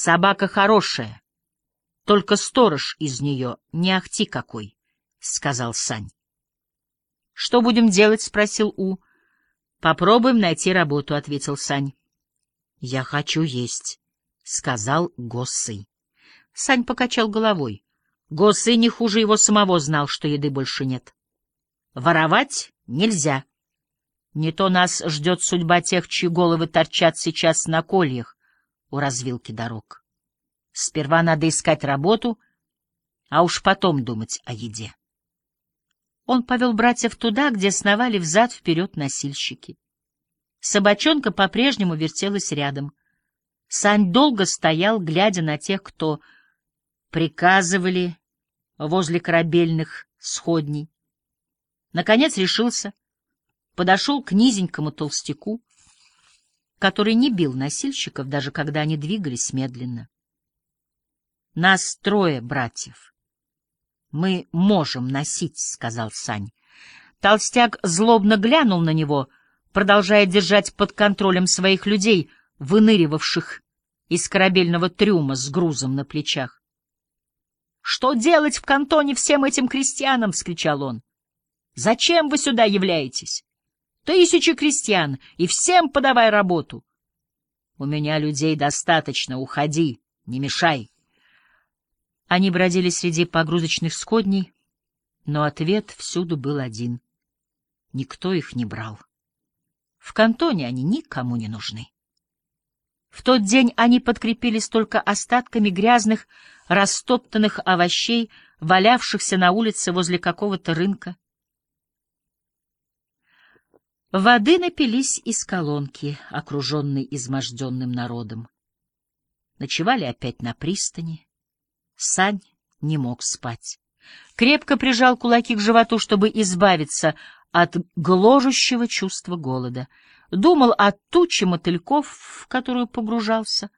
Собака хорошая, только сторож из нее не ахти какой, — сказал Сань. — Что будем делать? — спросил У. — Попробуем найти работу, — ответил Сань. — Я хочу есть, — сказал Госы. Сань покачал головой. Госы не хуже его самого знал, что еды больше нет. Воровать нельзя. Не то нас ждет судьба тех, чьи головы торчат сейчас на кольях у развилки дорог. Сперва надо искать работу, а уж потом думать о еде. Он повел братьев туда, где сновали взад-вперед носильщики. Собачонка по-прежнему вертелась рядом. Сань долго стоял, глядя на тех, кто приказывали возле корабельных сходней. Наконец решился, подошел к низенькому толстяку, который не бил носильщиков, даже когда они двигались медленно. — Нас трое братьев. Мы можем носить, — сказал Сань. Толстяк злобно глянул на него, продолжая держать под контролем своих людей, выныривавших из корабельного трюма с грузом на плечах. «Что делать в кантоне всем этим крестьянам?» — вскричал он. «Зачем вы сюда являетесь? Тысячи крестьян, и всем подавай работу!» «У меня людей достаточно, уходи, не мешай!» Они бродили среди погрузочных сходней, но ответ всюду был один. Никто их не брал. В кантоне они никому не нужны. В тот день они подкрепились только остатками грязных, растоптанных овощей, валявшихся на улице возле какого-то рынка. Воды напились из колонки, окруженной изможденным народом. Ночевали опять на пристани. Сань не мог спать. Крепко прижал кулаки к животу, чтобы избавиться от гложущего чувства голода. Думал о туче мотыльков, в которую погружался.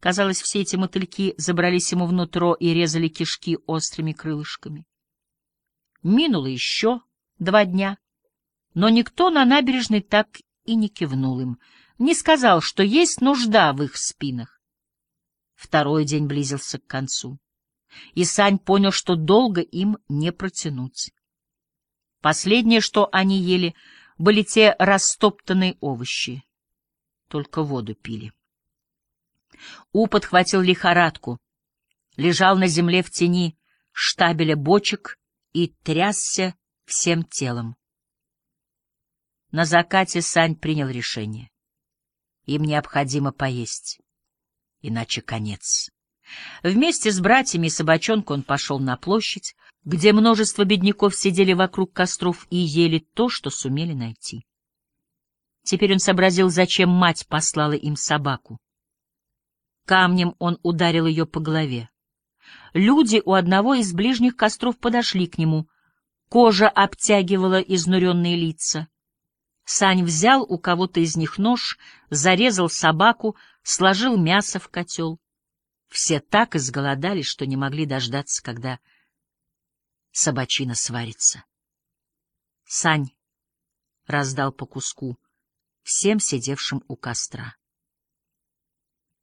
Казалось, все эти мотыльки забрались ему внутрь и резали кишки острыми крылышками. Минуло еще два дня, но никто на набережной так и не кивнул им, не сказал, что есть нужда в их спинах. Второй день близился к концу, и Сань понял, что долго им не протянуть. Последнее, что они ели, были те растоптанные овощи, только воду пили. У подхватил лихорадку, лежал на земле в тени штабеля бочек и трясся всем телом. На закате Сань принял решение. Им необходимо поесть, иначе конец. Вместе с братьями и собачонкой он пошел на площадь, где множество бедняков сидели вокруг костров и ели то, что сумели найти. Теперь он сообразил, зачем мать послала им собаку. Камнем он ударил ее по голове. Люди у одного из ближних костров подошли к нему. Кожа обтягивала изнуренные лица. Сань взял у кого-то из них нож, зарезал собаку, сложил мясо в котел. Все так изголодались, что не могли дождаться, когда собачина сварится. Сань раздал по куску всем сидевшим у костра.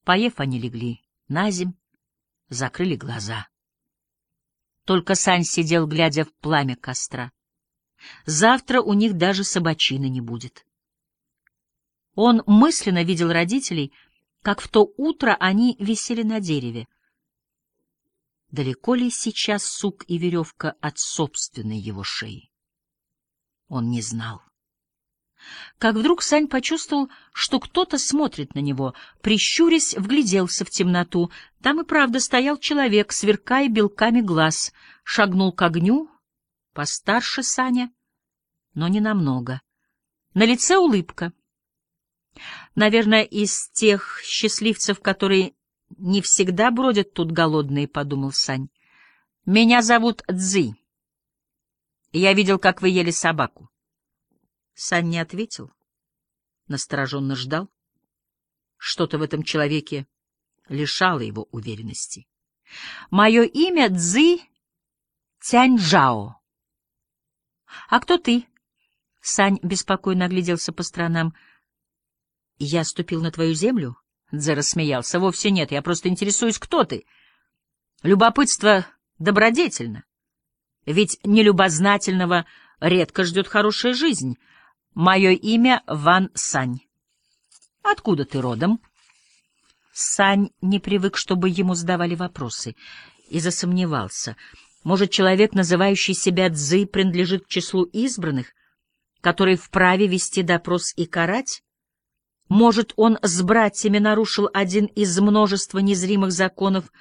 Поев, они легли на земь, закрыли глаза. Только Сань сидел, глядя в пламя костра. Завтра у них даже собачины не будет. Он мысленно видел родителей, как в то утро они висели на дереве. Далеко ли сейчас сук и веревка от собственной его шеи? Он не знал как вдруг Сань почувствовал, что кто-то смотрит на него, прищурясь, вгляделся в темноту. Там и правда стоял человек, сверкая белками глаз, шагнул к огню, постарше Саня, но не намного. На лице улыбка. Наверное, из тех счастливцев, которые не всегда бродят тут голодные, — подумал Сань. Меня зовут Цзи. Я видел, как вы ели собаку. Сан не ответил, настороженно ждал. Что-то в этом человеке лишало его уверенности. «Мое имя Цзи Тяньжао». «А кто ты?» Сань беспокойно огляделся по сторонам. «Я ступил на твою землю?» Дзе рассмеялся. Вовсе нет, я просто интересуюсь, кто ты. Любопытство добродетельно. Ведь нелюбознательного редко ждет хорошая жизнь. Мое имя Ван Сань. Откуда ты родом? Сань не привык, чтобы ему задавали вопросы, и засомневался. Может, человек, называющий себя Цзы, принадлежит к числу избранных, которые вправе вести допрос и карать? Может, он с братьями нарушил один из множества незримых законов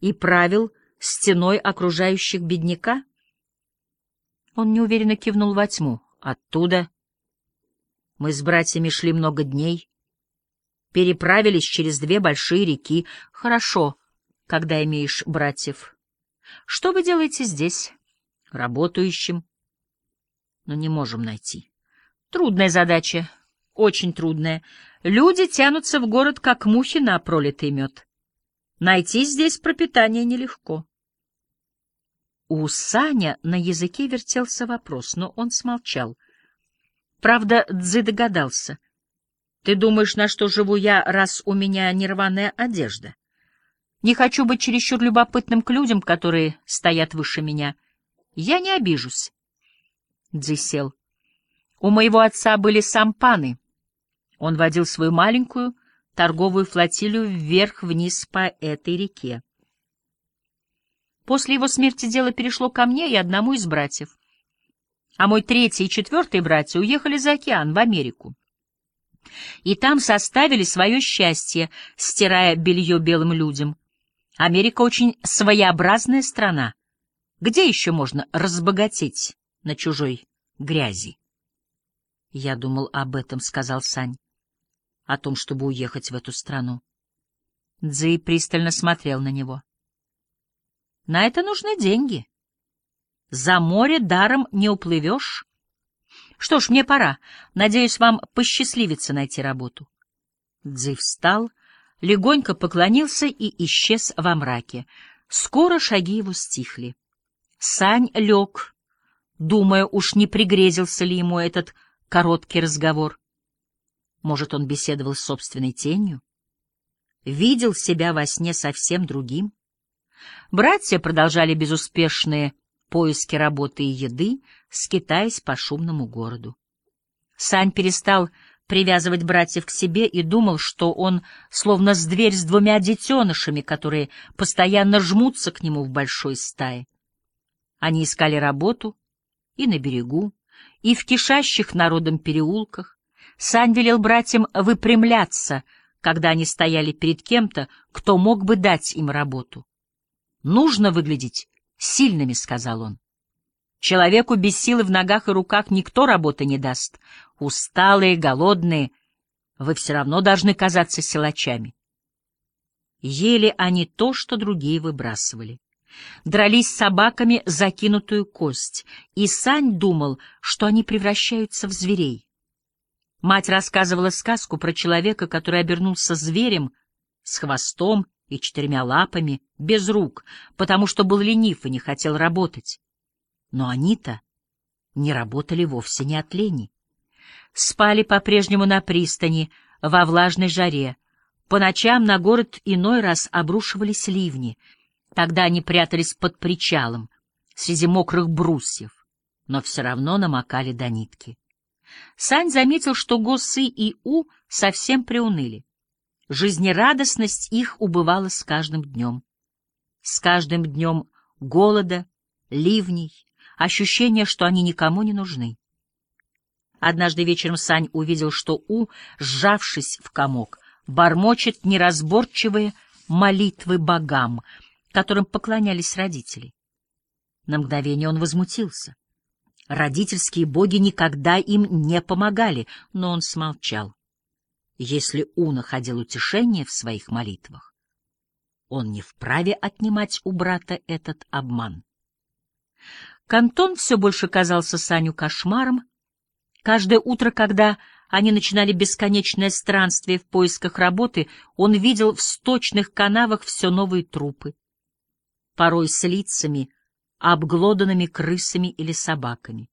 и правил стеной окружающих бедняка? Он неуверенно кивнул во тьму. Оттуда мы с братьями шли много дней, переправились через две большие реки. Хорошо, когда имеешь братьев. Что вы делаете здесь? Работающим. Но не можем найти. Трудная задача, очень трудная. Люди тянутся в город, как мухи на пролитый мед. Найти здесь пропитание нелегко. У Саня на языке вертелся вопрос, но он смолчал. Правда, Дзы догадался. Ты думаешь, на что живу я, раз у меня нерваная одежда? Не хочу быть чересчур любопытным к людям, которые стоят выше меня. Я не обижусь. Дзы сел. У моего отца были сампаны. Он водил свою маленькую торговую флотилию вверх-вниз по этой реке. После его смерти дело перешло ко мне и одному из братьев. А мой третий и четвертый братья уехали за океан, в Америку. И там составили свое счастье, стирая белье белым людям. Америка очень своеобразная страна. Где еще можно разбогатеть на чужой грязи? Я думал об этом, — сказал Сань, — о том, чтобы уехать в эту страну. Цзи пристально смотрел на него. На это нужны деньги. За море даром не уплывешь. Что ж, мне пора. Надеюсь, вам посчастливится найти работу. Цзи встал, легонько поклонился и исчез во мраке. Скоро шаги его стихли. Сань лег, думая, уж не пригрезился ли ему этот короткий разговор. Может, он беседовал с собственной тенью? Видел себя во сне совсем другим? Братья продолжали безуспешные поиски работы и еды, скитаясь по шумному городу. Сань перестал привязывать братьев к себе и думал, что он словно с дверь с двумя детенышами, которые постоянно жмутся к нему в большой стае. Они искали работу и на берегу, и в кишащих народом переулках. Сань велел братьям выпрямляться, когда они стояли перед кем-то, кто мог бы дать им работу. «Нужно выглядеть сильными», — сказал он. «Человеку без силы в ногах и руках никто работы не даст. Усталые, голодные, вы все равно должны казаться силачами». Ели они то, что другие выбрасывали дрались с собаками закинутую кость, и Сань думал, что они превращаются в зверей. Мать рассказывала сказку про человека, который обернулся зверем с хвостом и четырьмя лапами, без рук, потому что был ленив и не хотел работать. Но они-то не работали вовсе не от лени. Спали по-прежнему на пристани, во влажной жаре. По ночам на город иной раз обрушивались ливни — Тогда они прятались под причалом, среди мокрых брусьев, но все равно намокали до нитки. Сань заметил, что Госы и У совсем приуныли. Жизнерадостность их убывала с каждым днем. С каждым днем голода, ливней, ощущение, что они никому не нужны. Однажды вечером Сань увидел, что У, сжавшись в комок, бормочет неразборчивые молитвы богам — которым поклонялись родители. На мгновение он возмутился. Родительские боги никогда им не помогали, но он смолчал. Если У находил утешение в своих молитвах, он не вправе отнимать у брата этот обман. Кантон все больше казался Саню кошмаром. Каждое утро, когда они начинали бесконечное странствие в поисках работы, он видел в сточных канавах все новые трупы порой с лицами, обглоданными крысами или собаками.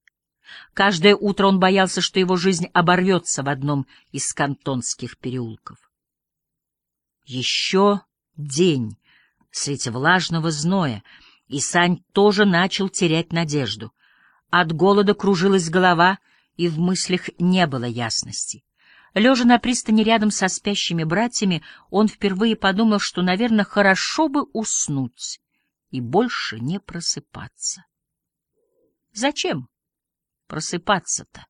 Каждое утро он боялся, что его жизнь оборвется в одном из кантонских переулков. Еще день среди влажного зноя, и Сань тоже начал терять надежду. От голода кружилась голова, и в мыслях не было ясности. Лежа на пристани рядом со спящими братьями, он впервые подумал, что, наверное, хорошо бы уснуть и больше не просыпаться. Зачем просыпаться-то?